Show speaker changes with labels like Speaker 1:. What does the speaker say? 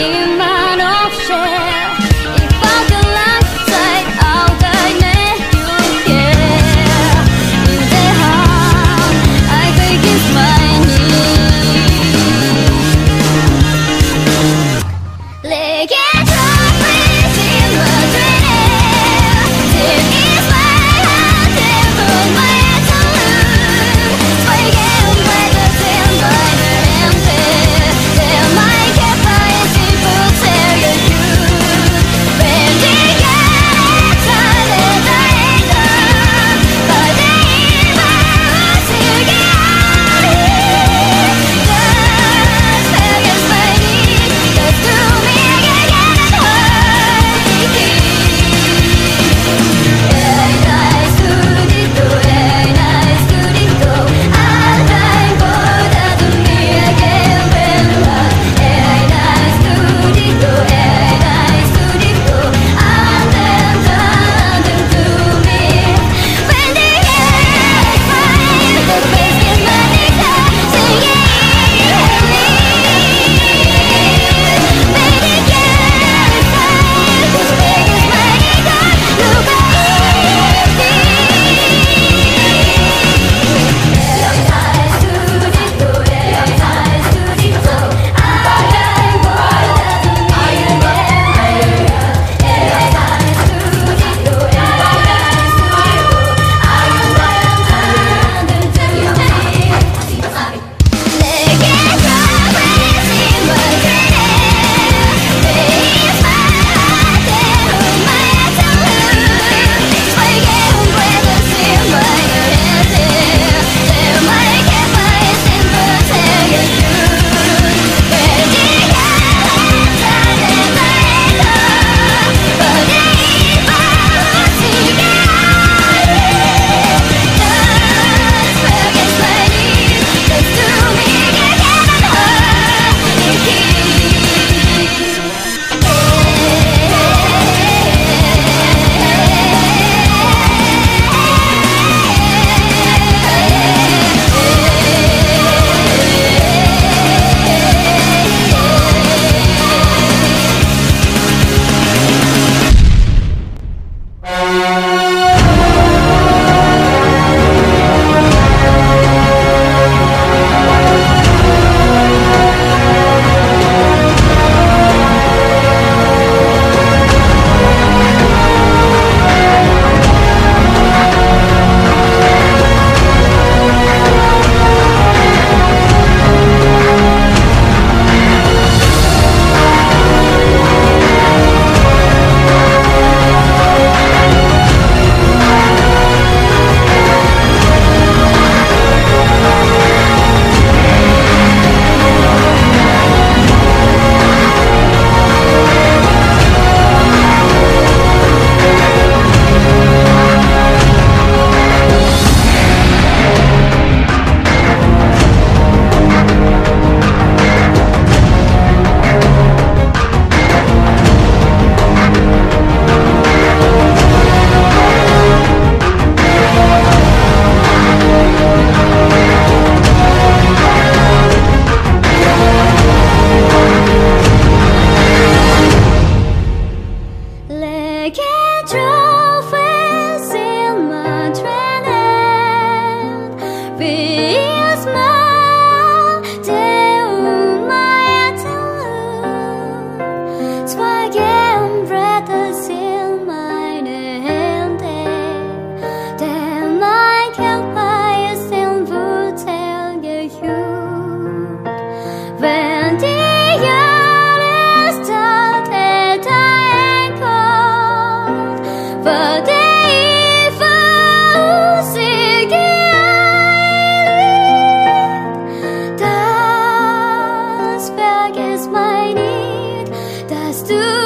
Speaker 1: in has to